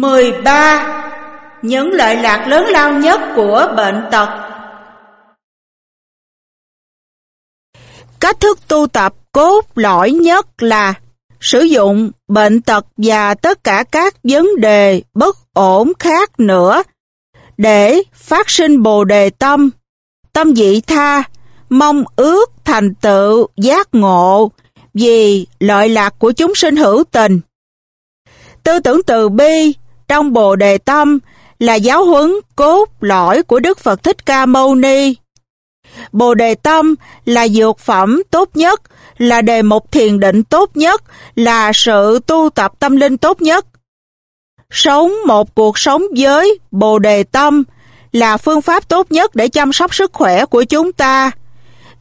13. Những lợi lạc lớn lao nhất của bệnh tật Cách thức tu tập cốt lõi nhất là sử dụng bệnh tật và tất cả các vấn đề bất ổn khác nữa để phát sinh bồ đề tâm, tâm dị tha, mong ước thành tựu giác ngộ vì lợi lạc của chúng sinh hữu tình. Tư tưởng từ bi trong Bồ Đề Tâm là giáo huấn cốt lõi của Đức Phật Thích Ca Mâu Ni. Bồ Đề Tâm là dược phẩm tốt nhất, là đề mục thiền định tốt nhất, là sự tu tập tâm linh tốt nhất. Sống một cuộc sống với Bồ Đề Tâm là phương pháp tốt nhất để chăm sóc sức khỏe của chúng ta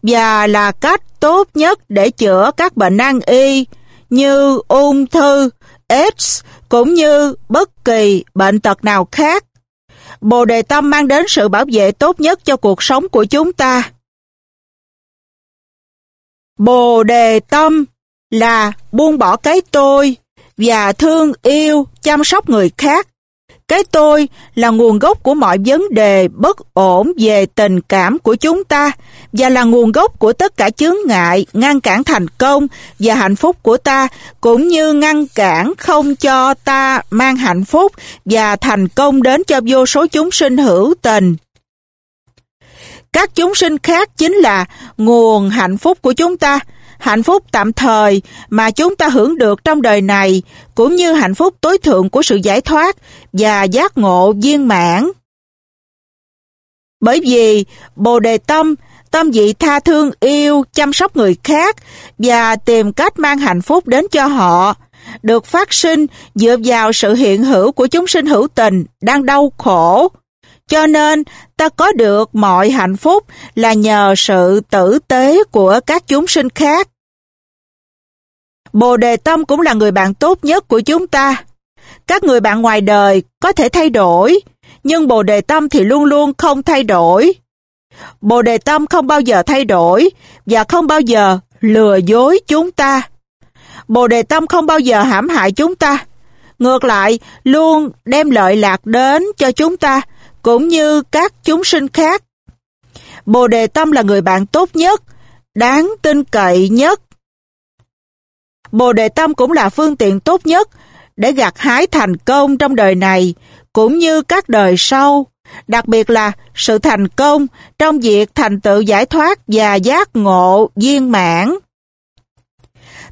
và là cách tốt nhất để chữa các bệnh nan y như ung thư, AIDS cũng như bất kỳ bệnh tật nào khác. Bồ Đề Tâm mang đến sự bảo vệ tốt nhất cho cuộc sống của chúng ta. Bồ Đề Tâm là buông bỏ cái tôi và thương yêu, chăm sóc người khác cái tôi là nguồn gốc của mọi vấn đề bất ổn về tình cảm của chúng ta và là nguồn gốc của tất cả chướng ngại, ngăn cản thành công và hạnh phúc của ta cũng như ngăn cản không cho ta mang hạnh phúc và thành công đến cho vô số chúng sinh hữu tình. Các chúng sinh khác chính là nguồn hạnh phúc của chúng ta hạnh phúc tạm thời mà chúng ta hưởng được trong đời này, cũng như hạnh phúc tối thượng của sự giải thoát và giác ngộ viên mãn. Bởi vì Bồ Đề Tâm, tâm vị tha thương yêu, chăm sóc người khác và tìm cách mang hạnh phúc đến cho họ, được phát sinh dựa vào sự hiện hữu của chúng sinh hữu tình đang đau khổ. Cho nên, ta có được mọi hạnh phúc là nhờ sự tử tế của các chúng sinh khác. Bồ Đề Tâm cũng là người bạn tốt nhất của chúng ta. Các người bạn ngoài đời có thể thay đổi, nhưng Bồ Đề Tâm thì luôn luôn không thay đổi. Bồ Đề Tâm không bao giờ thay đổi và không bao giờ lừa dối chúng ta. Bồ Đề Tâm không bao giờ hãm hại chúng ta. Ngược lại, luôn đem lợi lạc đến cho chúng ta, cũng như các chúng sinh khác. Bồ Đề Tâm là người bạn tốt nhất, đáng tin cậy nhất Bồ Đề Tâm cũng là phương tiện tốt nhất để gặt hái thành công trong đời này cũng như các đời sau, đặc biệt là sự thành công trong việc thành tựu giải thoát và giác ngộ viên mãn.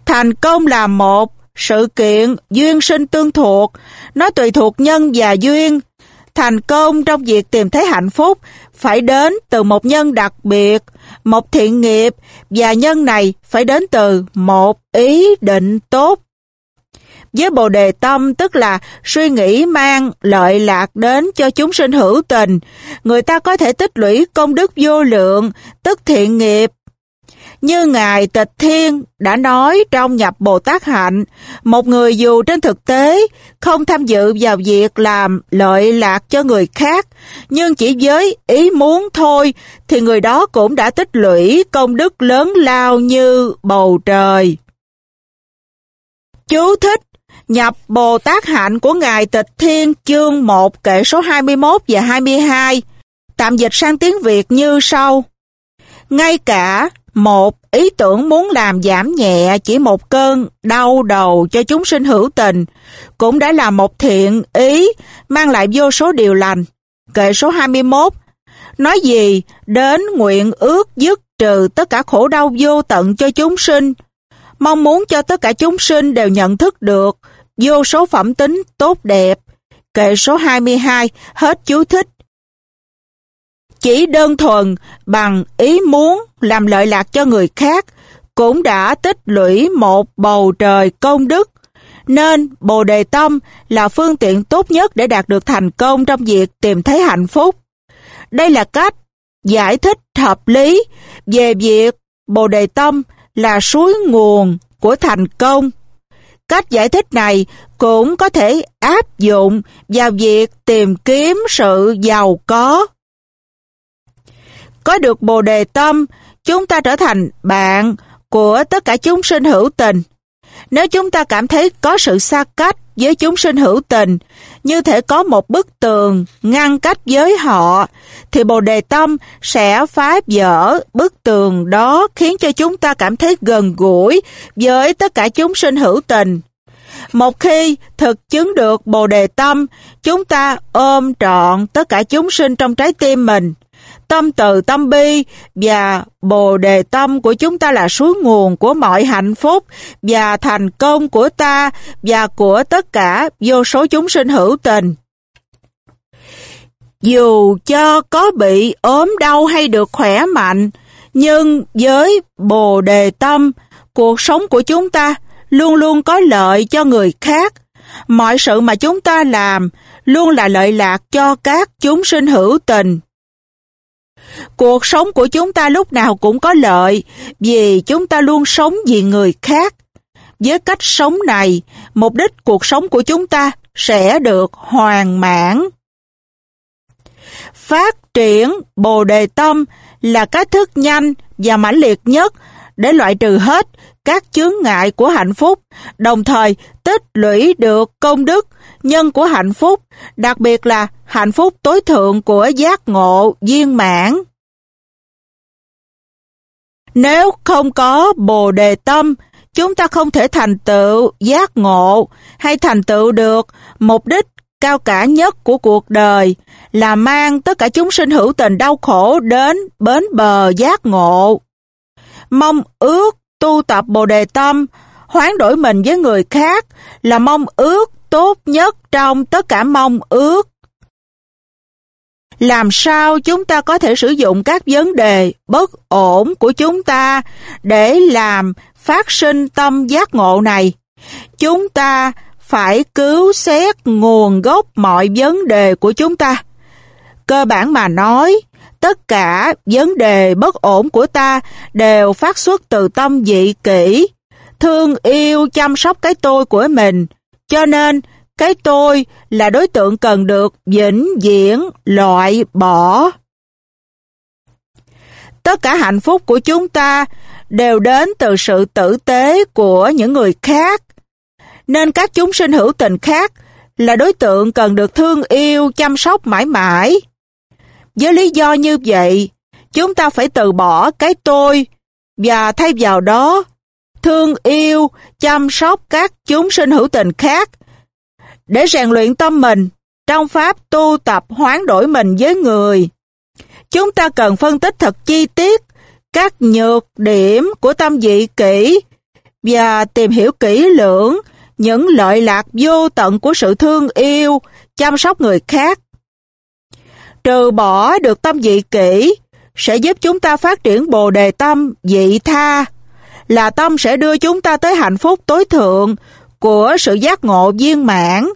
Thành công là một sự kiện duyên sinh tương thuộc, nó tùy thuộc nhân và duyên. Thành công trong việc tìm thấy hạnh phúc phải đến từ một nhân đặc biệt, một thiện nghiệp và nhân này phải đến từ một ý định tốt. Với Bồ Đề Tâm tức là suy nghĩ mang lợi lạc đến cho chúng sinh hữu tình, người ta có thể tích lũy công đức vô lượng, tức thiện nghiệp như Ngài Tịch Thiên đã nói trong nhập Bồ Tát Hạnh, một người dù trên thực tế không tham dự vào việc làm lợi lạc cho người khác, nhưng chỉ với ý muốn thôi thì người đó cũng đã tích lũy công đức lớn lao như bầu trời. Chú thích Nhập Bồ Tát Hạnh của Ngài Tịch Thiên chương 1 kệ số 21 và 22 Tạm dịch sang tiếng Việt như sau Ngay cả một, ý tưởng muốn làm giảm nhẹ chỉ một cơn đau đầu cho chúng sinh hữu tình, cũng đã là một thiện ý mang lại vô số điều lành. Kệ số 21, nói gì đến nguyện ước dứt trừ tất cả khổ đau vô tận cho chúng sinh, mong muốn cho tất cả chúng sinh đều nhận thức được vô số phẩm tính tốt đẹp. Kệ số 22, hết chú thích. Chỉ đơn thuần bằng ý muốn làm lợi lạc cho người khác cũng đã tích lũy một bầu trời công đức. Nên Bồ Đề Tâm là phương tiện tốt nhất để đạt được thành công trong việc tìm thấy hạnh phúc. Đây là cách giải thích hợp lý về việc Bồ Đề Tâm là suối nguồn của thành công. Cách giải thích này cũng có thể áp dụng vào việc tìm kiếm sự giàu có có được Bồ Đề Tâm, chúng ta trở thành bạn của tất cả chúng sinh hữu tình. Nếu chúng ta cảm thấy có sự xa cách với chúng sinh hữu tình, như thể có một bức tường ngăn cách với họ, thì Bồ Đề Tâm sẽ phá vỡ bức tường đó khiến cho chúng ta cảm thấy gần gũi với tất cả chúng sinh hữu tình. Một khi thực chứng được Bồ Đề Tâm, chúng ta ôm trọn tất cả chúng sinh trong trái tim mình. Tâm từ tâm bi và Bồ Đề Tâm của chúng ta là suối nguồn của mọi hạnh phúc và thành công của ta và của tất cả vô số chúng sinh hữu tình. Dù cho có bị ốm đau hay được khỏe mạnh, nhưng với Bồ Đề Tâm, cuộc sống của chúng ta luôn luôn có lợi cho người khác. Mọi sự mà chúng ta làm luôn là lợi lạc cho các chúng sinh hữu tình. Cuộc sống của chúng ta lúc nào cũng có lợi vì chúng ta luôn sống vì người khác. Với cách sống này, mục đích cuộc sống của chúng ta sẽ được hoàn mãn. Phát triển Bồ Đề Tâm là cách thức nhanh và mãnh liệt nhất để loại trừ hết các chướng ngại của hạnh phúc, đồng thời tích lũy được công đức, nhân của hạnh phúc, đặc biệt là hạnh phúc tối thượng của giác ngộ, viên mãn. Nếu không có Bồ Đề Tâm, chúng ta không thể thành tựu giác ngộ hay thành tựu được mục đích cao cả nhất của cuộc đời là mang tất cả chúng sinh hữu tình đau khổ đến bến bờ giác ngộ. Mong ước tu tập Bồ Đề Tâm, hoán đổi mình với người khác là mong ước tốt nhất trong tất cả mong ước. Làm sao chúng ta có thể sử dụng các vấn đề bất ổn của chúng ta để làm phát sinh tâm giác ngộ này? Chúng ta phải cứu xét nguồn gốc mọi vấn đề của chúng ta. Cơ bản mà nói, tất cả vấn đề bất ổn của ta đều phát xuất từ tâm dị kỷ, thương yêu chăm sóc cái tôi của mình, cho nên cái tôi là đối tượng cần được vĩnh viễn loại bỏ. Tất cả hạnh phúc của chúng ta đều đến từ sự tử tế của những người khác, nên các chúng sinh hữu tình khác là đối tượng cần được thương yêu chăm sóc mãi mãi. Với lý do như vậy, chúng ta phải từ bỏ cái tôi và thay vào đó thương yêu, chăm sóc các chúng sinh hữu tình khác để rèn luyện tâm mình trong pháp tu tập hoán đổi mình với người. Chúng ta cần phân tích thật chi tiết các nhược điểm của tâm dị kỹ và tìm hiểu kỹ lưỡng những lợi lạc vô tận của sự thương yêu, chăm sóc người khác trừ bỏ được tâm dị kỹ, sẽ giúp chúng ta phát triển bồ đề tâm dị tha, là tâm sẽ đưa chúng ta tới hạnh phúc tối thượng của sự giác ngộ viên mãn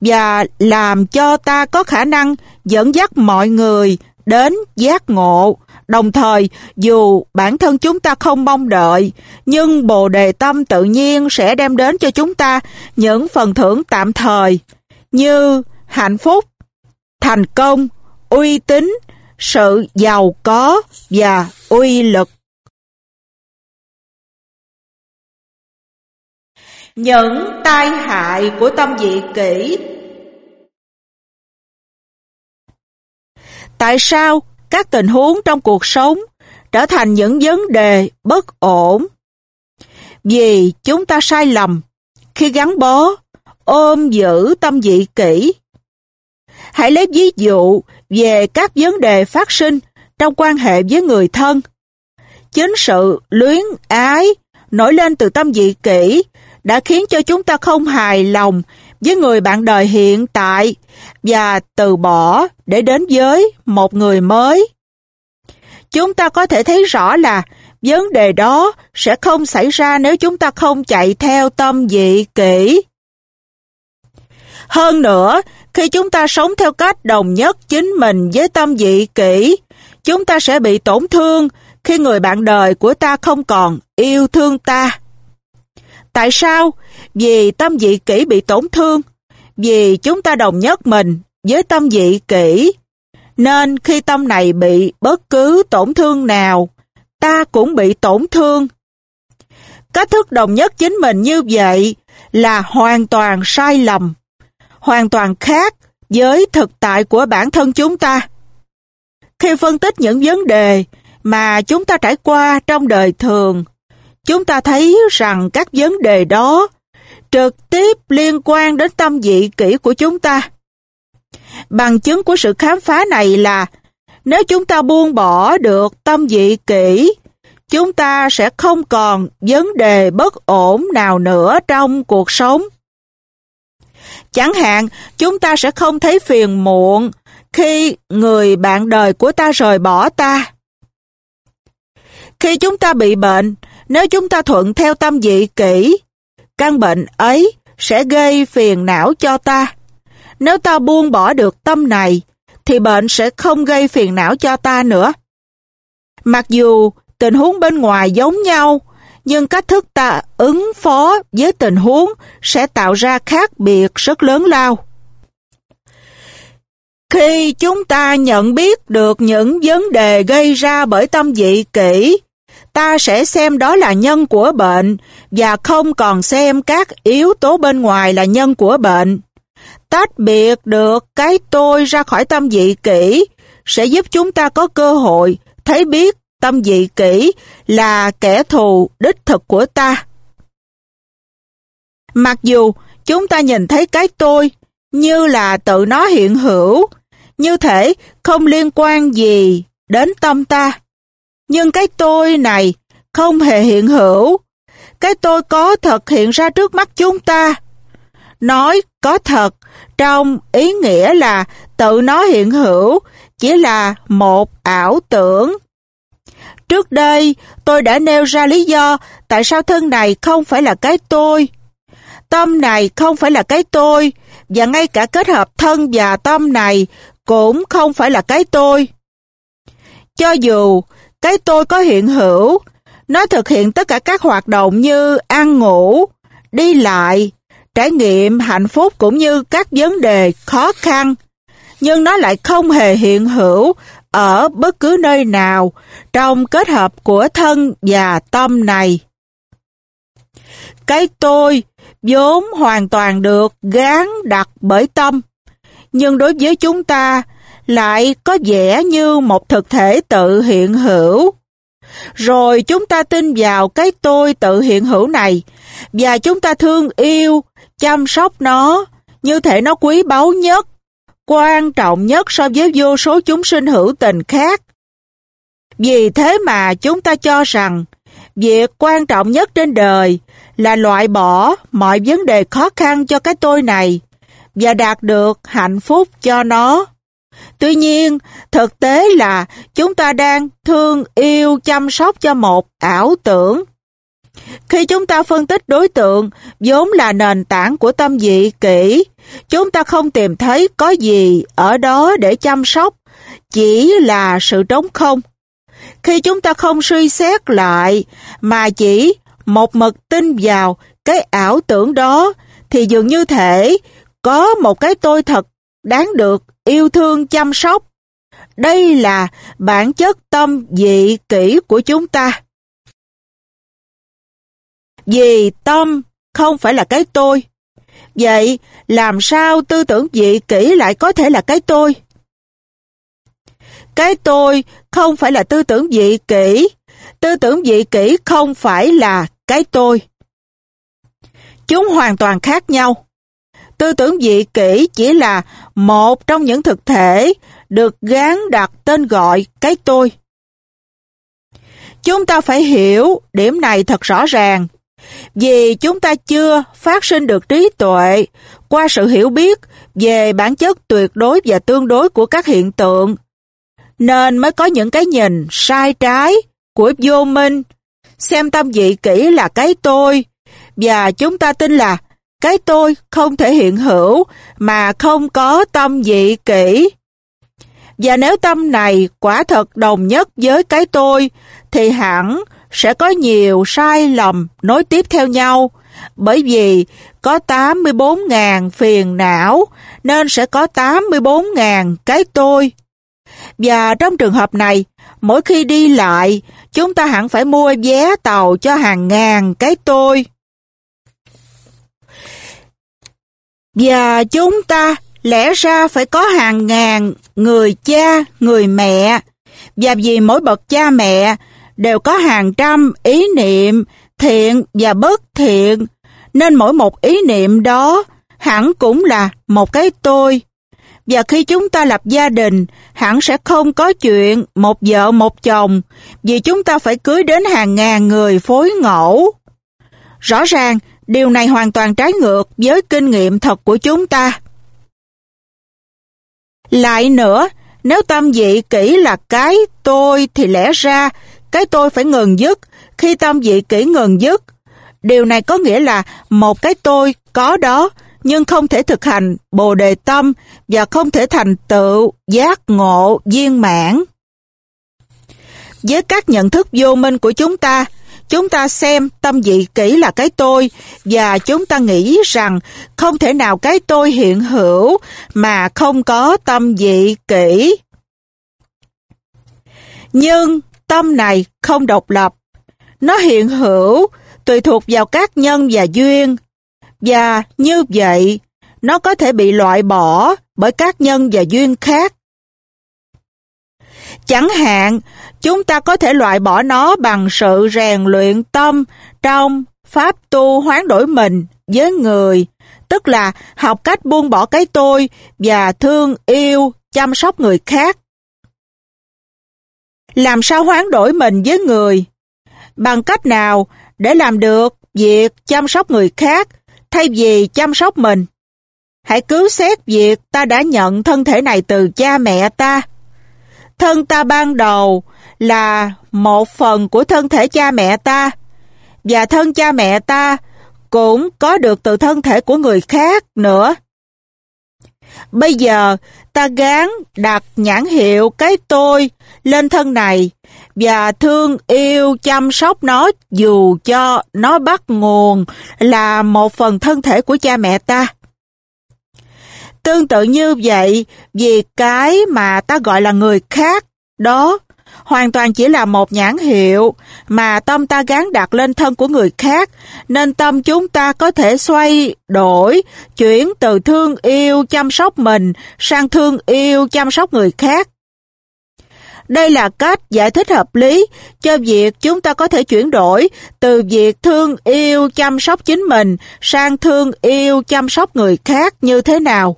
và làm cho ta có khả năng dẫn dắt mọi người đến giác ngộ. Đồng thời, dù bản thân chúng ta không mong đợi, nhưng Bồ Đề Tâm tự nhiên sẽ đem đến cho chúng ta những phần thưởng tạm thời như hạnh phúc, thành công, uy tín, sự giàu có và uy lực. Những tai hại của tâm dị kỷ Tại sao các tình huống trong cuộc sống trở thành những vấn đề bất ổn? Vì chúng ta sai lầm khi gắn bó, ôm giữ tâm dị kỷ. Hãy lấy ví dụ về các vấn đề phát sinh trong quan hệ với người thân. Chính sự luyến ái nổi lên từ tâm dị kỷ đã khiến cho chúng ta không hài lòng với người bạn đời hiện tại và từ bỏ để đến với một người mới. Chúng ta có thể thấy rõ là vấn đề đó sẽ không xảy ra nếu chúng ta không chạy theo tâm dị kỷ. Hơn nữa, khi chúng ta sống theo cách đồng nhất chính mình với tâm dị kỷ, chúng ta sẽ bị tổn thương khi người bạn đời của ta không còn yêu thương ta. Tại sao? Vì tâm dị kỷ bị tổn thương, vì chúng ta đồng nhất mình với tâm dị kỷ. Nên khi tâm này bị bất cứ tổn thương nào, ta cũng bị tổn thương. Cách thức đồng nhất chính mình như vậy là hoàn toàn sai lầm, hoàn toàn khác với thực tại của bản thân chúng ta. Khi phân tích những vấn đề mà chúng ta trải qua trong đời thường, chúng ta thấy rằng các vấn đề đó trực tiếp liên quan đến tâm vị kỷ của chúng ta. Bằng chứng của sự khám phá này là nếu chúng ta buông bỏ được tâm vị kỷ, chúng ta sẽ không còn vấn đề bất ổn nào nữa trong cuộc sống. Chẳng hạn, chúng ta sẽ không thấy phiền muộn khi người bạn đời của ta rời bỏ ta. Khi chúng ta bị bệnh, nếu chúng ta thuận theo tâm dị kỹ, căn bệnh ấy sẽ gây phiền não cho ta. Nếu ta buông bỏ được tâm này, thì bệnh sẽ không gây phiền não cho ta nữa. Mặc dù tình huống bên ngoài giống nhau, nhưng cách thức ta ứng phó với tình huống sẽ tạo ra khác biệt rất lớn lao. Khi chúng ta nhận biết được những vấn đề gây ra bởi tâm dị kỹ, ta sẽ xem đó là nhân của bệnh và không còn xem các yếu tố bên ngoài là nhân của bệnh. Tách biệt được cái tôi ra khỏi tâm dị kỹ sẽ giúp chúng ta có cơ hội thấy biết tâm dị kỹ là kẻ thù đích thực của ta. Mặc dù chúng ta nhìn thấy cái tôi như là tự nó hiện hữu, như thể không liên quan gì đến tâm ta. Nhưng cái tôi này không hề hiện hữu. Cái tôi có thật hiện ra trước mắt chúng ta. Nói có thật trong ý nghĩa là tự nó hiện hữu chỉ là một ảo tưởng. Trước đây, tôi đã nêu ra lý do tại sao thân này không phải là cái tôi. Tâm này không phải là cái tôi, và ngay cả kết hợp thân và tâm này cũng không phải là cái tôi. Cho dù cái tôi có hiện hữu, nó thực hiện tất cả các hoạt động như ăn ngủ, đi lại, trải nghiệm hạnh phúc cũng như các vấn đề khó khăn, nhưng nó lại không hề hiện hữu ở bất cứ nơi nào trong kết hợp của thân và tâm này. Cái tôi vốn hoàn toàn được gán đặt bởi tâm, nhưng đối với chúng ta lại có vẻ như một thực thể tự hiện hữu. Rồi chúng ta tin vào cái tôi tự hiện hữu này và chúng ta thương yêu, chăm sóc nó như thể nó quý báu nhất, quan trọng nhất so với vô số chúng sinh hữu tình khác. Vì thế mà chúng ta cho rằng việc quan trọng nhất trên đời là loại bỏ mọi vấn đề khó khăn cho cái tôi này và đạt được hạnh phúc cho nó. Tuy nhiên, thực tế là chúng ta đang thương yêu chăm sóc cho một ảo tưởng. Khi chúng ta phân tích đối tượng vốn là nền tảng của tâm dị kỹ, chúng ta không tìm thấy có gì ở đó để chăm sóc, chỉ là sự trống không. Khi chúng ta không suy xét lại mà chỉ một mực tin vào cái ảo tưởng đó thì dường như thể có một cái tôi thật đáng được yêu thương chăm sóc. Đây là bản chất tâm dị kỹ của chúng ta. Vì tâm không phải là cái tôi. Vậy làm sao tư tưởng dị kỷ lại có thể là cái tôi? Cái tôi không phải là tư tưởng dị kỷ. Tư tưởng dị kỷ không phải là cái tôi. Chúng hoàn toàn khác nhau. Tư tưởng dị kỷ chỉ là một trong những thực thể được gán đặt tên gọi cái tôi. Chúng ta phải hiểu điểm này thật rõ ràng, vì chúng ta chưa phát sinh được trí tuệ qua sự hiểu biết về bản chất tuyệt đối và tương đối của các hiện tượng, nên mới có những cái nhìn sai trái của vô minh, xem tâm dị kỹ là cái tôi, và chúng ta tin là cái tôi không thể hiện hữu mà không có tâm dị kỹ. Và nếu tâm này quả thật đồng nhất với cái tôi, thì hẳn sẽ có nhiều sai lầm nối tiếp theo nhau, bởi vì có 84.000 phiền não, nên sẽ có 84.000 cái tôi. Và trong trường hợp này, mỗi khi đi lại, chúng ta hẳn phải mua vé tàu cho hàng ngàn cái tôi. Và chúng ta lẽ ra phải có hàng ngàn người cha, người mẹ, và vì mỗi bậc cha mẹ đều có hàng trăm ý niệm thiện và bất thiện, nên mỗi một ý niệm đó hẳn cũng là một cái tôi. Và khi chúng ta lập gia đình, hẳn sẽ không có chuyện một vợ một chồng, vì chúng ta phải cưới đến hàng ngàn người phối ngẫu. Rõ ràng, điều này hoàn toàn trái ngược với kinh nghiệm thật của chúng ta. Lại nữa, nếu tâm dị kỹ là cái tôi thì lẽ ra cái tôi phải ngừng dứt khi tâm dị kỹ ngừng dứt. Điều này có nghĩa là một cái tôi có đó nhưng không thể thực hành bồ đề tâm và không thể thành tựu giác ngộ viên mãn. Với các nhận thức vô minh của chúng ta, chúng ta xem tâm dị kỹ là cái tôi và chúng ta nghĩ rằng không thể nào cái tôi hiện hữu mà không có tâm dị kỹ. Nhưng tâm này không độc lập. Nó hiện hữu, tùy thuộc vào các nhân và duyên. Và như vậy, nó có thể bị loại bỏ bởi các nhân và duyên khác. Chẳng hạn, chúng ta có thể loại bỏ nó bằng sự rèn luyện tâm trong pháp tu hoán đổi mình với người, tức là học cách buông bỏ cái tôi và thương yêu, chăm sóc người khác. Làm sao hoán đổi mình với người? Bằng cách nào để làm được việc chăm sóc người khác thay vì chăm sóc mình? Hãy cứu xét việc ta đã nhận thân thể này từ cha mẹ ta. Thân ta ban đầu là một phần của thân thể cha mẹ ta, và thân cha mẹ ta cũng có được từ thân thể của người khác nữa. Bây giờ, ta gán đặt nhãn hiệu cái tôi lên thân này và thương yêu chăm sóc nó dù cho nó bắt nguồn là một phần thân thể của cha mẹ ta. Tương tự như vậy, vì cái mà ta gọi là người khác đó hoàn toàn chỉ là một nhãn hiệu mà tâm ta gán đặt lên thân của người khác, nên tâm chúng ta có thể xoay đổi, chuyển từ thương yêu chăm sóc mình sang thương yêu chăm sóc người khác. Đây là cách giải thích hợp lý cho việc chúng ta có thể chuyển đổi từ việc thương yêu chăm sóc chính mình sang thương yêu chăm sóc người khác như thế nào.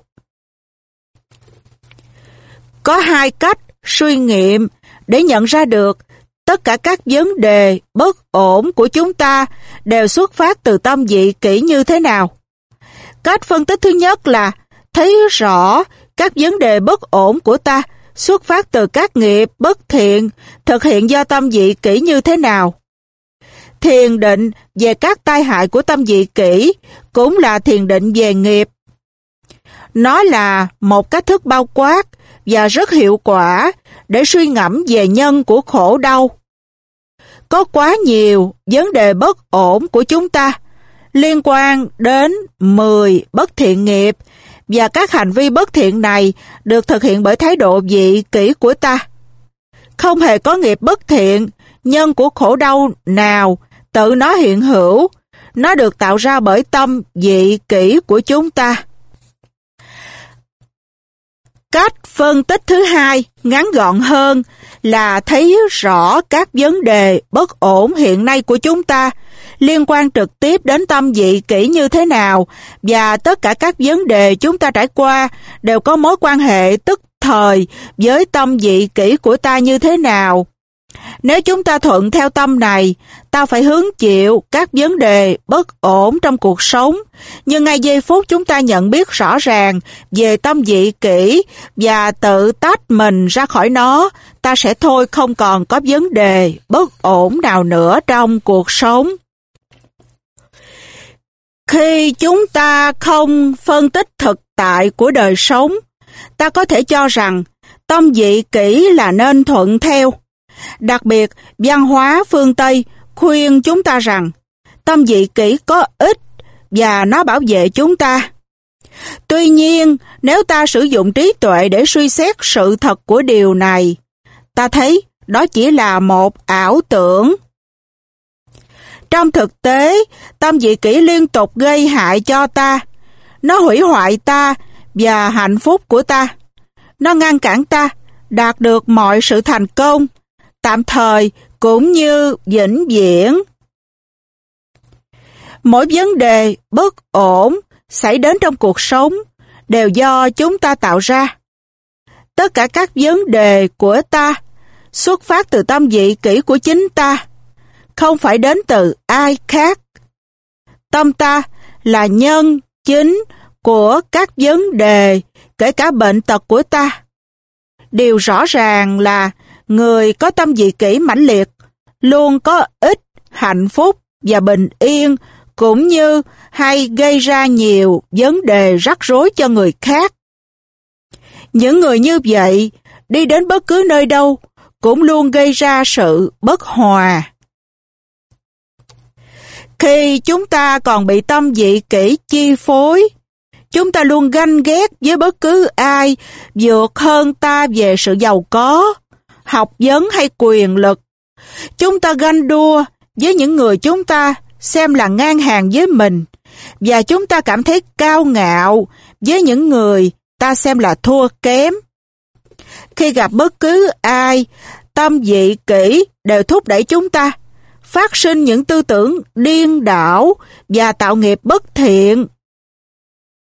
Có hai cách suy nghiệm để nhận ra được tất cả các vấn đề bất ổn của chúng ta đều xuất phát từ tâm dị kỹ như thế nào. Cách phân tích thứ nhất là thấy rõ các vấn đề bất ổn của ta xuất phát từ các nghiệp bất thiện thực hiện do tâm dị kỹ như thế nào. Thiền định về các tai hại của tâm dị kỹ cũng là thiền định về nghiệp. Nó là một cách thức bao quát và rất hiệu quả để suy ngẫm về nhân của khổ đau. Có quá nhiều vấn đề bất ổn của chúng ta liên quan đến 10 bất thiện nghiệp và các hành vi bất thiện này được thực hiện bởi thái độ vị kỷ của ta. Không hề có nghiệp bất thiện, nhân của khổ đau nào tự nó hiện hữu, nó được tạo ra bởi tâm vị kỷ của chúng ta. Cách phân tích thứ hai, ngắn gọn hơn, là thấy rõ các vấn đề bất ổn hiện nay của chúng ta liên quan trực tiếp đến tâm dị kỹ như thế nào và tất cả các vấn đề chúng ta trải qua đều có mối quan hệ tức thời với tâm dị kỹ của ta như thế nào. Nếu chúng ta thuận theo tâm này, ta phải hứng chịu các vấn đề bất ổn trong cuộc sống. Nhưng ngay giây phút chúng ta nhận biết rõ ràng về tâm dị kỹ và tự tách mình ra khỏi nó, ta sẽ thôi không còn có vấn đề bất ổn nào nữa trong cuộc sống. Khi chúng ta không phân tích thực tại của đời sống, ta có thể cho rằng tâm dị kỹ là nên thuận theo. Đặc biệt, văn hóa phương Tây khuyên chúng ta rằng tâm dị kỹ có ích và nó bảo vệ chúng ta. Tuy nhiên, nếu ta sử dụng trí tuệ để suy xét sự thật của điều này, ta thấy đó chỉ là một ảo tưởng. Trong thực tế, tâm dị kỷ liên tục gây hại cho ta. Nó hủy hoại ta và hạnh phúc của ta. Nó ngăn cản ta đạt được mọi sự thành công, tạm thời cũng như vĩnh viễn. Mỗi vấn đề bất ổn xảy đến trong cuộc sống đều do chúng ta tạo ra. Tất cả các vấn đề của ta xuất phát từ tâm vị kỷ của chính ta, không phải đến từ ai khác. Tâm ta là nhân chính của các vấn đề, kể cả bệnh tật của ta. Điều rõ ràng là người có tâm dị kỷ mãnh liệt luôn có ít hạnh phúc và bình yên cũng như hay gây ra nhiều vấn đề rắc rối cho người khác. Những người như vậy đi đến bất cứ nơi đâu cũng luôn gây ra sự bất hòa. Khi chúng ta còn bị tâm dị kỷ chi phối, chúng ta luôn ganh ghét với bất cứ ai vượt hơn ta về sự giàu có, học vấn hay quyền lực. Chúng ta ganh đua với những người chúng ta xem là ngang hàng với mình và chúng ta cảm thấy cao ngạo với những người ta xem là thua kém. Khi gặp bất cứ ai, tâm dị kỹ đều thúc đẩy chúng ta phát sinh những tư tưởng điên đảo và tạo nghiệp bất thiện.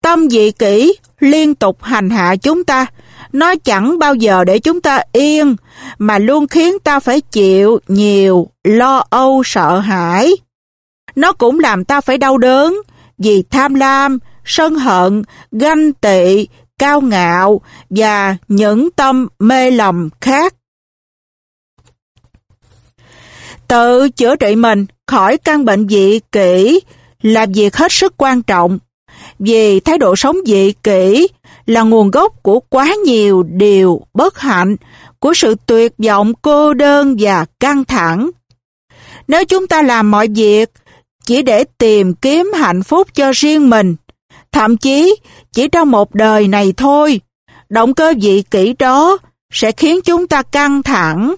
Tâm dị kỹ liên tục hành hạ chúng ta, nó chẳng bao giờ để chúng ta yên, mà luôn khiến ta phải chịu nhiều lo âu sợ hãi. Nó cũng làm ta phải đau đớn vì tham lam, sân hận, ganh tị, cao ngạo và những tâm mê lầm khác. Tự chữa trị mình khỏi căn bệnh dị kỷ là việc hết sức quan trọng vì thái độ sống dị kỷ là nguồn gốc của quá nhiều điều bất hạnh, của sự tuyệt vọng cô đơn và căng thẳng. Nếu chúng ta làm mọi việc chỉ để tìm kiếm hạnh phúc cho riêng mình, thậm chí chỉ trong một đời này thôi, động cơ dị kỷ đó sẽ khiến chúng ta căng thẳng.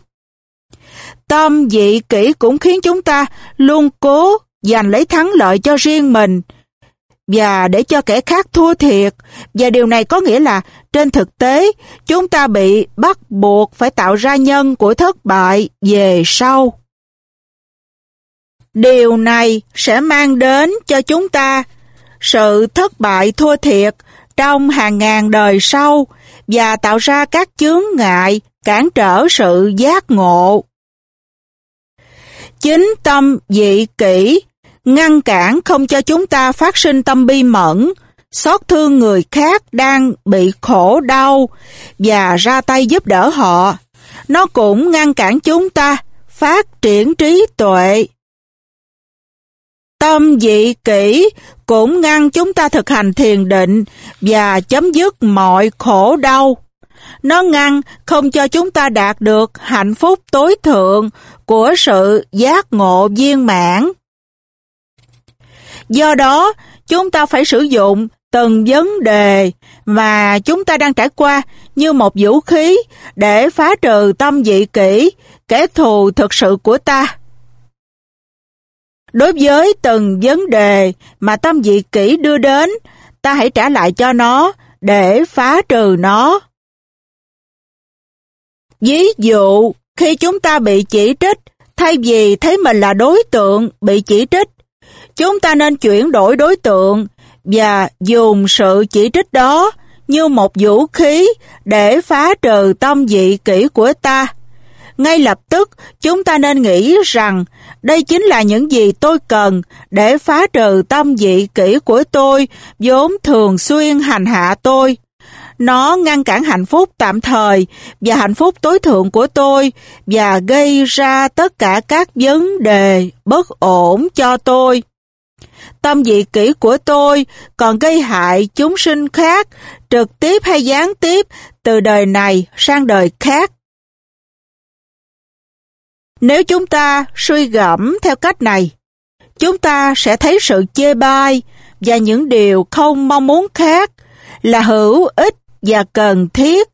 Tâm dị kỷ cũng khiến chúng ta luôn cố giành lấy thắng lợi cho riêng mình và để cho kẻ khác thua thiệt. Và điều này có nghĩa là, trên thực tế, chúng ta bị bắt buộc phải tạo ra nhân của thất bại về sau. Điều này sẽ mang đến cho chúng ta sự thất bại thua thiệt trong hàng ngàn đời sau và tạo ra các chướng ngại, cản trở sự giác ngộ. Chính tâm dị kỷ ngăn cản không cho chúng ta phát sinh tâm bi mẫn, xót thương người khác đang bị khổ đau và ra tay giúp đỡ họ. Nó cũng ngăn cản chúng ta phát triển trí tuệ. Tâm dị kỷ cũng ngăn chúng ta thực hành thiền định và chấm dứt mọi khổ đau. Nó ngăn không cho chúng ta đạt được hạnh phúc tối thượng của sự giác ngộ viên mãn. Do đó, chúng ta phải sử dụng từng vấn đề mà chúng ta đang trải qua như một vũ khí để phá trừ tâm dị kỷ, kẻ thù thực sự của ta. Đối với từng vấn đề mà tâm dị kỷ đưa đến, ta hãy trả lại cho nó để phá trừ nó. Ví dụ, khi chúng ta bị chỉ trích, thay vì thấy mình là đối tượng bị chỉ trích, chúng ta nên chuyển đổi đối tượng và dùng sự chỉ trích đó như một vũ khí để phá trừ tâm dị kỷ của ta. Ngay lập tức, chúng ta nên nghĩ rằng đây chính là những gì tôi cần để phá trừ tâm dị kỷ của tôi, vốn thường xuyên hành hạ tôi. Nó ngăn cản hạnh phúc tạm thời và hạnh phúc tối thượng của tôi và gây ra tất cả các vấn đề bất ổn cho tôi. Tâm dị kỷ của tôi còn gây hại chúng sinh khác, trực tiếp hay gián tiếp, từ đời này sang đời khác. Nếu chúng ta suy gẫm theo cách này, chúng ta sẽ thấy sự chê bai và những điều không mong muốn khác là hữu ích và cần thiết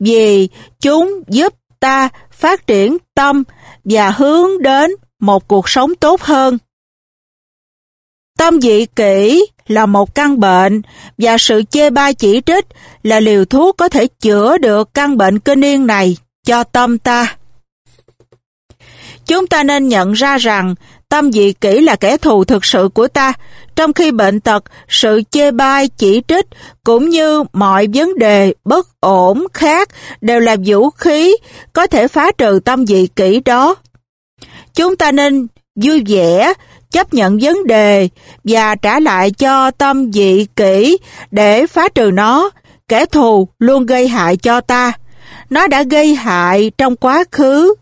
vì chúng giúp ta phát triển tâm và hướng đến một cuộc sống tốt hơn. Tâm dị kỷ là một căn bệnh và sự chê bai chỉ trích là liều thuốc có thể chữa được căn bệnh kinh niên này cho tâm ta. Chúng ta nên nhận ra rằng tâm dị kỷ là kẻ thù thực sự của ta, trong khi bệnh tật, sự chê bai, chỉ trích cũng như mọi vấn đề bất ổn khác đều là vũ khí có thể phá trừ tâm dị kỷ đó. Chúng ta nên vui vẻ, chấp nhận vấn đề và trả lại cho tâm dị kỹ để phá trừ nó. Kẻ thù luôn gây hại cho ta. Nó đã gây hại trong quá khứ.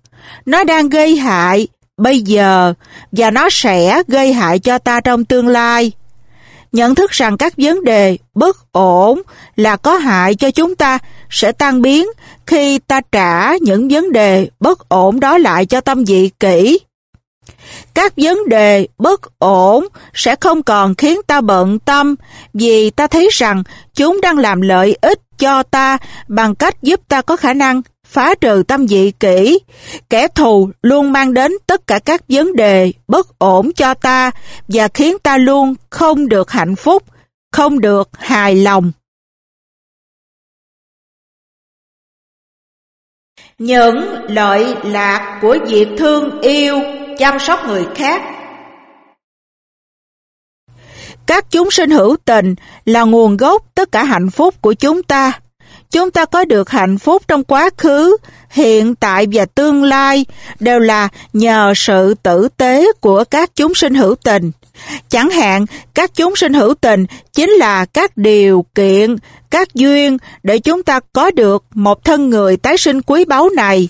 Nó đang gây hại bây giờ và nó sẽ gây hại cho ta trong tương lai. Nhận thức rằng các vấn đề bất ổn là có hại cho chúng ta sẽ tan biến khi ta trả những vấn đề bất ổn đó lại cho tâm dị kỹ. Các vấn đề bất ổn sẽ không còn khiến ta bận tâm vì ta thấy rằng chúng đang làm lợi ích cho ta bằng cách giúp ta có khả năng phá trừ tâm dị kỹ. Kẻ thù luôn mang đến tất cả các vấn đề bất ổn cho ta và khiến ta luôn không được hạnh phúc, không được hài lòng. Những lợi lạc của việc thương yêu, chăm sóc người khác Các chúng sinh hữu tình là nguồn gốc tất cả hạnh phúc của chúng ta. Chúng ta có được hạnh phúc trong quá khứ, hiện tại và tương lai đều là nhờ sự tử tế của các chúng sinh hữu tình. Chẳng hạn, các chúng sinh hữu tình chính là các điều kiện, các duyên để chúng ta có được một thân người tái sinh quý báu này.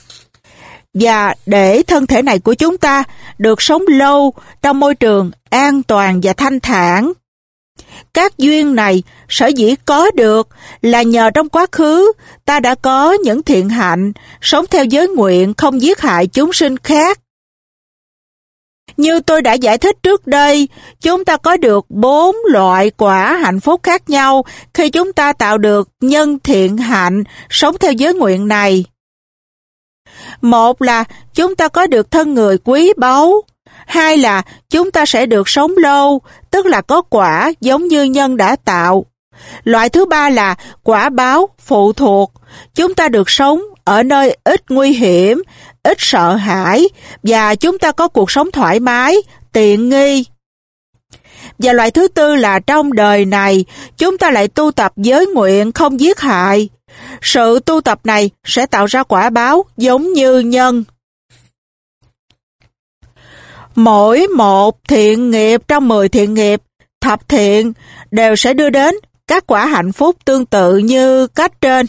Và để thân thể này của chúng ta được sống lâu trong môi trường an toàn và thanh thản. Các duyên này sở dĩ có được là nhờ trong quá khứ ta đã có những thiện hạnh, sống theo giới nguyện không giết hại chúng sinh khác. Như tôi đã giải thích trước đây, chúng ta có được bốn loại quả hạnh phúc khác nhau khi chúng ta tạo được nhân thiện hạnh sống theo giới nguyện này. Một là chúng ta có được thân người quý báu, Hai là chúng ta sẽ được sống lâu, tức là có quả giống như nhân đã tạo. Loại thứ ba là quả báo phụ thuộc. Chúng ta được sống ở nơi ít nguy hiểm, ít sợ hãi và chúng ta có cuộc sống thoải mái, tiện nghi. Và loại thứ tư là trong đời này, chúng ta lại tu tập giới nguyện không giết hại. Sự tu tập này sẽ tạo ra quả báo giống như nhân. Mỗi một thiện nghiệp trong 10 thiện nghiệp, thập thiện đều sẽ đưa đến các quả hạnh phúc tương tự như cách trên.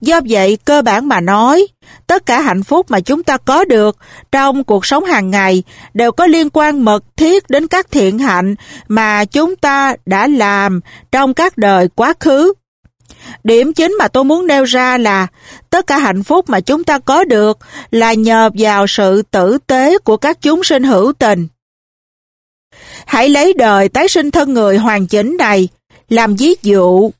Do vậy, cơ bản mà nói, tất cả hạnh phúc mà chúng ta có được trong cuộc sống hàng ngày đều có liên quan mật thiết đến các thiện hạnh mà chúng ta đã làm trong các đời quá khứ. Điểm chính mà tôi muốn nêu ra là tất cả hạnh phúc mà chúng ta có được là nhờ vào sự tử tế của các chúng sinh hữu tình. Hãy lấy đời tái sinh thân người hoàn chỉnh này làm ví dụ.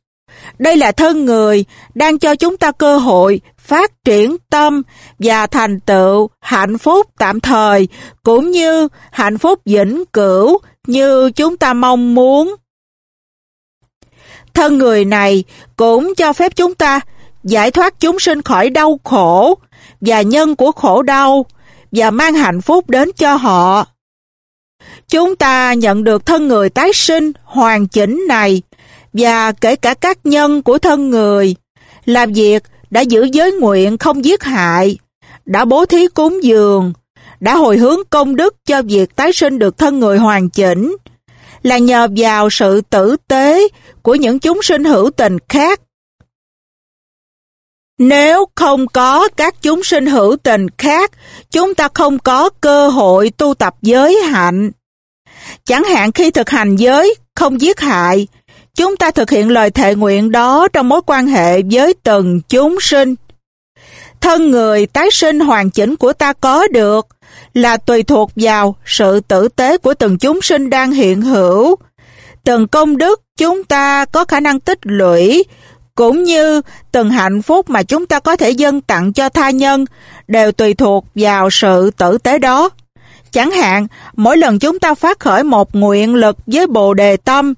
Đây là thân người đang cho chúng ta cơ hội phát triển tâm và thành tựu hạnh phúc tạm thời, cũng như hạnh phúc vĩnh cửu như chúng ta mong muốn. Thân người này cũng cho phép chúng ta giải thoát chúng sinh khỏi đau khổ và nhân của khổ đau và mang hạnh phúc đến cho họ. Chúng ta nhận được thân người tái sinh hoàn chỉnh này và kể cả các nhân của thân người, làm việc đã giữ giới nguyện không giết hại, đã bố thí cúng dường, đã hồi hướng công đức cho việc tái sinh được thân người hoàn chỉnh, là nhờ vào sự tử tế của những chúng sinh hữu tình khác. Nếu không có các chúng sinh hữu tình khác, chúng ta không có cơ hội tu tập giới hạnh. Chẳng hạn khi thực hành giới, không giết hại, chúng ta thực hiện lời thệ nguyện đó trong mối quan hệ với từng chúng sinh. Thân người tái sinh hoàn chỉnh của ta có được là tùy thuộc vào sự tử tế của từng chúng sinh đang hiện hữu. Từng công đức chúng ta có khả năng tích lũy cũng như từng hạnh phúc mà chúng ta có thể dâng tặng cho tha nhân đều tùy thuộc vào sự tử tế đó. Chẳng hạn, mỗi lần chúng ta phát khởi một nguyện lực với bồ đề tâm,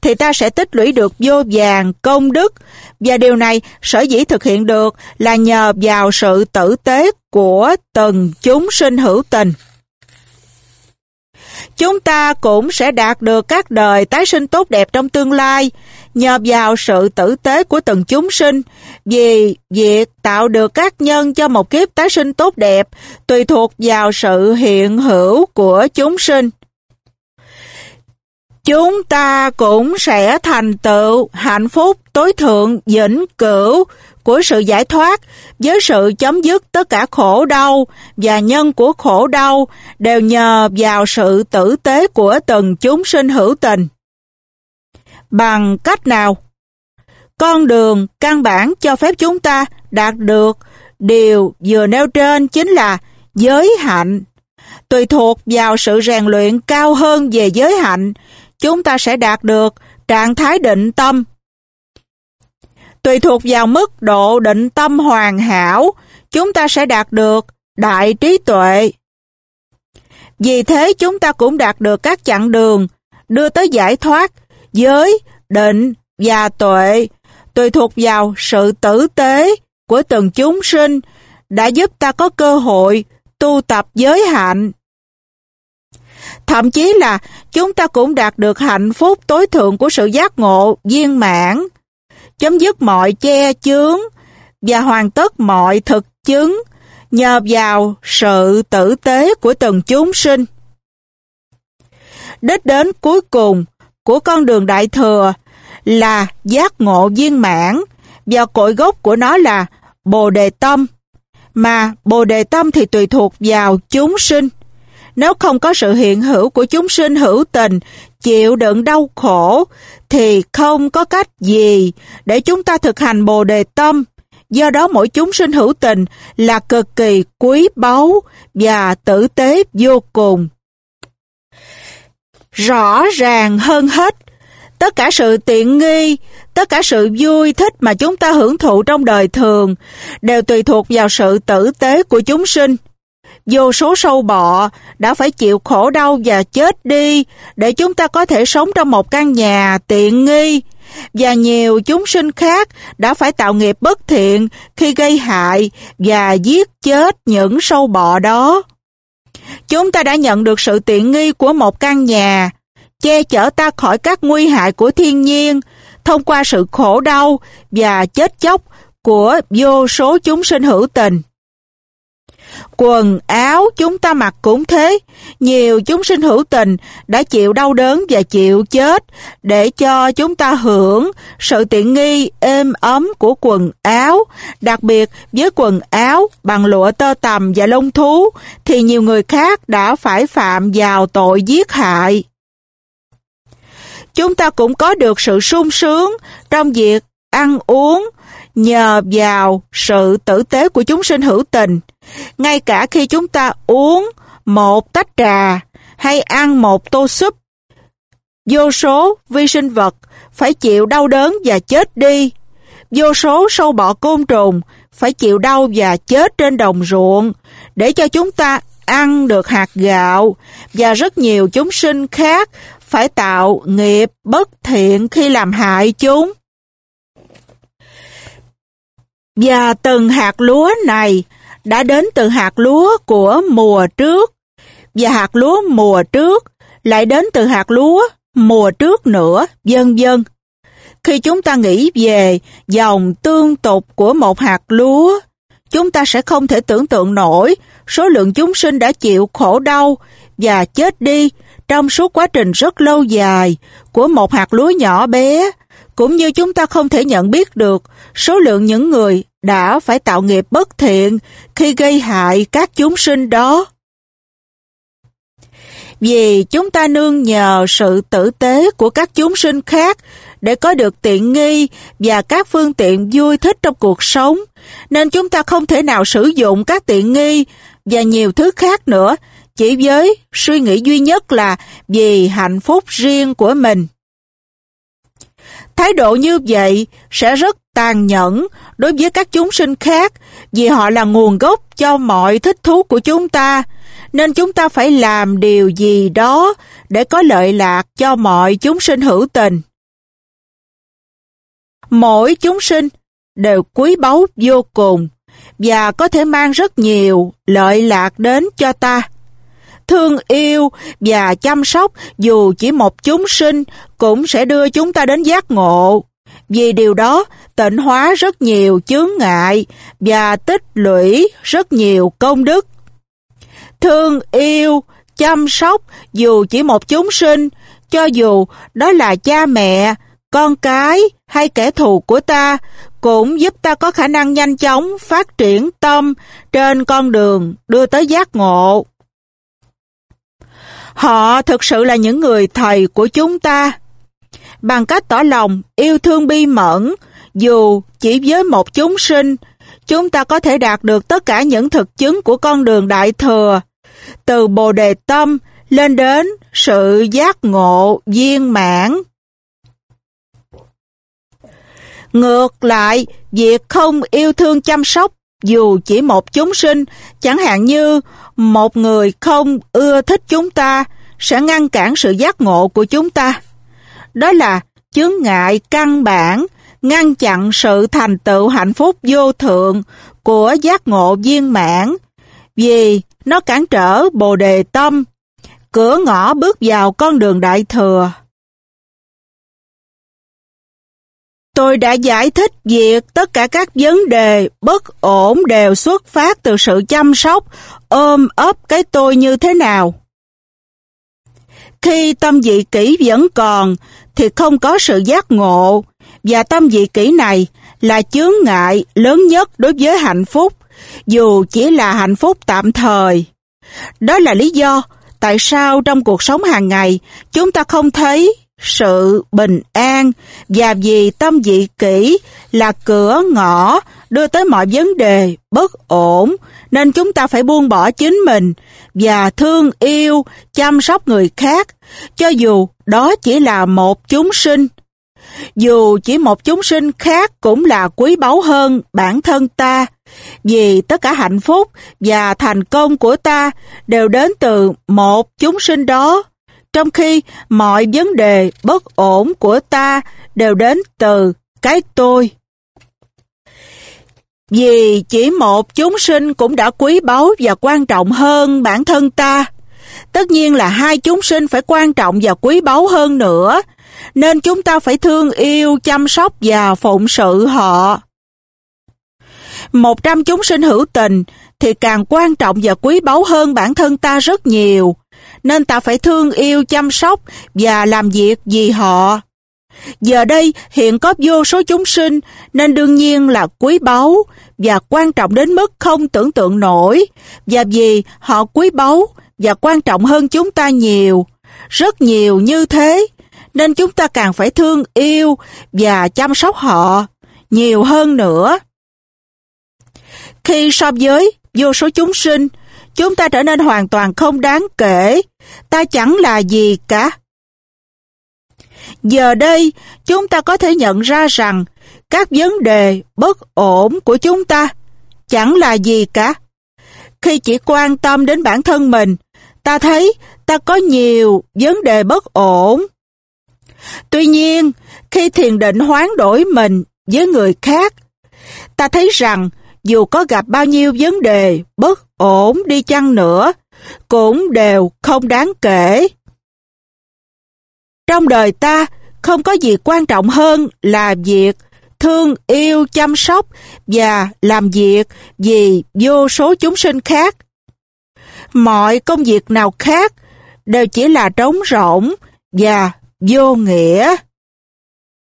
thì ta sẽ tích lũy được vô vàng công đức, và điều này sở dĩ thực hiện được là nhờ vào sự tử tế của từng chúng sinh hữu tình. Chúng ta cũng sẽ đạt được các đời tái sinh tốt đẹp trong tương lai, nhờ vào sự tử tế của từng chúng sinh, vì việc tạo được các nhân cho một kiếp tái sinh tốt đẹp tùy thuộc vào sự hiện hữu của chúng sinh. Chúng ta cũng sẽ thành tựu hạnh phúc tối thượng vĩnh cửu của sự giải thoát với sự chấm dứt tất cả khổ đau và nhân của khổ đau đều nhờ vào sự tử tế của từng chúng sinh hữu tình. Bằng cách nào? Con đường căn bản cho phép chúng ta đạt được điều vừa nêu trên chính là giới hạnh. Tùy thuộc vào sự rèn luyện cao hơn về giới hạnh, chúng ta sẽ đạt được trạng thái định tâm. Tùy thuộc vào mức độ định tâm hoàn hảo, chúng ta sẽ đạt được đại trí tuệ. Vì thế chúng ta cũng đạt được các chặng đường đưa tới giải thoát, giới, định và tuệ tùy thuộc vào sự tử tế của từng chúng sinh đã giúp ta có cơ hội tu tập giới hạnh. Thậm chí là chúng ta cũng đạt được hạnh phúc tối thượng của sự giác ngộ viên mãn, chấm dứt mọi che chướng và hoàn tất mọi thực chứng nhờ vào sự tử tế của từng chúng sinh. Đích đến cuối cùng của con đường đại thừa là giác ngộ viên mãn và cội gốc của nó là bồ đề tâm. Mà bồ đề tâm thì tùy thuộc vào chúng sinh. Nếu không có sự hiện hữu của chúng sinh hữu tình, chịu đựng đau khổ, thì không có cách gì để chúng ta thực hành bồ đề tâm. Do đó mỗi chúng sinh hữu tình là cực kỳ quý báu và tử tế vô cùng. Rõ ràng hơn hết, tất cả sự tiện nghi, tất cả sự vui thích mà chúng ta hưởng thụ trong đời thường đều tùy thuộc vào sự tử tế của chúng sinh. Vô số sâu bọ đã phải chịu khổ đau và chết đi để chúng ta có thể sống trong một căn nhà tiện nghi và nhiều chúng sinh khác đã phải tạo nghiệp bất thiện khi gây hại và giết chết những sâu bọ đó. Chúng ta đã nhận được sự tiện nghi của một căn nhà, che chở ta khỏi các nguy hại của thiên nhiên, thông qua sự khổ đau và chết chóc của vô số chúng sinh hữu tình. Quần áo chúng ta mặc cũng thế, nhiều chúng sinh hữu tình đã chịu đau đớn và chịu chết để cho chúng ta hưởng sự tiện nghi êm ấm của quần áo, đặc biệt với quần áo bằng lụa tơ tằm và lông thú thì nhiều người khác đã phải phạm vào tội giết hại. Chúng ta cũng có được sự sung sướng trong việc ăn uống, nhờ vào sự tử tế của chúng sinh hữu tình. Ngay cả khi chúng ta uống một tách trà hay ăn một tô súp, vô số vi sinh vật phải chịu đau đớn và chết đi. Vô số sâu bọ côn trùng phải chịu đau và chết trên đồng ruộng để cho chúng ta ăn được hạt gạo và rất nhiều chúng sinh khác phải tạo nghiệp bất thiện khi làm hại chúng. Và từng hạt lúa này đã đến từ hạt lúa của mùa trước, và hạt lúa mùa trước lại đến từ hạt lúa mùa trước nữa, vân vân. Khi chúng ta nghĩ về dòng tương tục của một hạt lúa, chúng ta sẽ không thể tưởng tượng nổi số lượng chúng sinh đã chịu khổ đau và chết đi trong suốt quá trình rất lâu dài của một hạt lúa nhỏ bé, cũng như chúng ta không thể nhận biết được số lượng những người đã phải tạo nghiệp bất thiện khi gây hại các chúng sinh đó. Vì chúng ta nương nhờ sự tử tế của các chúng sinh khác để có được tiện nghi và các phương tiện vui thích trong cuộc sống, nên chúng ta không thể nào sử dụng các tiện nghi và nhiều thứ khác nữa chỉ với suy nghĩ duy nhất là vì hạnh phúc riêng của mình. Thái độ như vậy sẽ rất tàn nhẫn đối với các chúng sinh khác vì họ là nguồn gốc cho mọi thích thú của chúng ta, nên chúng ta phải làm điều gì đó để có lợi lạc cho mọi chúng sinh hữu tình. Mỗi chúng sinh đều quý báu vô cùng và có thể mang rất nhiều lợi lạc đến cho ta. Thương yêu và chăm sóc dù chỉ một chúng sinh cũng sẽ đưa chúng ta đến giác ngộ. Vì điều đó tịnh hóa rất nhiều chướng ngại và tích lũy rất nhiều công đức. Thương yêu, chăm sóc dù chỉ một chúng sinh, cho dù đó là cha mẹ, con cái hay kẻ thù của ta, cũng giúp ta có khả năng nhanh chóng phát triển tâm trên con đường đưa tới giác ngộ. Họ thực sự là những người thầy của chúng ta. Bằng cách tỏ lòng yêu thương bi mẫn, dù chỉ với một chúng sinh, chúng ta có thể đạt được tất cả những thực chứng của con đường đại thừa, từ bồ đề tâm lên đến sự giác ngộ viên mãn. Ngược lại, việc không yêu thương chăm sóc dù chỉ một chúng sinh, chẳng hạn như một người không ưa thích chúng ta, sẽ ngăn cản sự giác ngộ của chúng ta. Đó là chướng ngại căn bản, ngăn chặn sự thành tựu hạnh phúc vô thượng của giác ngộ viên mãn, vì nó cản trở bồ đề tâm, cửa ngõ bước vào con đường đại thừa. Tôi đã giải thích việc tất cả các vấn đề bất ổn đều xuất phát từ sự chăm sóc, ôm ấp cái tôi như thế nào. Khi tâm dị kỷ vẫn còn, thì không có sự giác ngộ, và tâm dị kỷ này là chướng ngại lớn nhất đối với hạnh phúc, dù chỉ là hạnh phúc tạm thời. Đó là lý do tại sao trong cuộc sống hàng ngày chúng ta không thấy sự bình an và vì tâm dị kỷ là cửa ngõ đưa tới mọi vấn đề bất ổn nên chúng ta phải buông bỏ chính mình và thương yêu, chăm sóc người khác cho dù đó chỉ là một chúng sinh. Dù chỉ một chúng sinh khác cũng là quý báu hơn bản thân ta vì tất cả hạnh phúc và thành công của ta đều đến từ một chúng sinh đó trong khi mọi vấn đề bất ổn của ta đều đến từ cái tôi. Vì chỉ một chúng sinh cũng đã quý báu và quan trọng hơn bản thân ta. Tất nhiên là hai chúng sinh phải quan trọng và quý báu hơn nữa, nên chúng ta phải thương yêu, chăm sóc và phụng sự họ. Một trăm chúng sinh hữu tình thì càng quan trọng và quý báu hơn bản thân ta rất nhiều, nên ta phải thương yêu chăm sóc và làm việc vì họ. Giờ đây hiện có vô số chúng sinh nên đương nhiên là quý báu và quan trọng đến mức không tưởng tượng nổi và vì họ quý báu và quan trọng hơn chúng ta nhiều, rất nhiều như thế nên chúng ta càng phải thương yêu và chăm sóc họ nhiều hơn nữa. Khi so với vô số chúng sinh, chúng ta trở nên hoàn toàn không đáng kể. Ta chẳng là gì cả. Giờ đây, chúng ta có thể nhận ra rằng các vấn đề bất ổn của chúng ta chẳng là gì cả. Khi chỉ quan tâm đến bản thân mình, ta thấy ta có nhiều vấn đề bất ổn. Tuy nhiên, khi thiền định hoán đổi mình với người khác, ta thấy rằng dù có gặp bao nhiêu vấn đề bất ổn đi chăng nữa, cũng đều không đáng kể. Trong đời ta, không có gì quan trọng hơn là việc thương yêu chăm sóc và làm việc vì vô số chúng sinh khác. Mọi công việc nào khác đều chỉ là trống rỗng và vô nghĩa.